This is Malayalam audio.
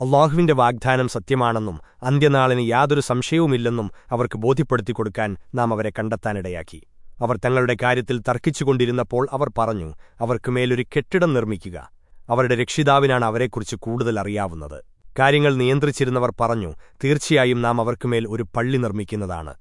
അള്ളാഹുവിന്റെ വാഗ്ദാനം സത്യമാണെന്നും അന്ത്യനാളിന് യാതൊരു സംശയവുമില്ലെന്നും അവർക്ക് ബോധ്യപ്പെടുത്തിക്കൊടുക്കാൻ നാം അവരെ കണ്ടെത്താനിടയാക്കി. അവർ തങ്ങളുടെ കാര്യത്തിൽ തർക്കിച്ചുകൊണ്ടിരുന്നപ്പോൾ അവർ പറഞ്ഞു അവർക്കുമേലൊരു കെട്ടിടം നിർമ്മിക്കുക. അവരുടെ രക്ഷിതാവിനാണ് അവരെക്കുറിച്ച് കൂടുതൽ അറിയാവുന്നത്. കാര്യങ്ങൾ നിയന്ത്രിച്ചിരുന്നവർ പറഞ്ഞു തീർച്ചയായും നാം അവർക്കുമേൽ ഒരു പള്ളി നിർമ്മിക്കുന്നതാണ്.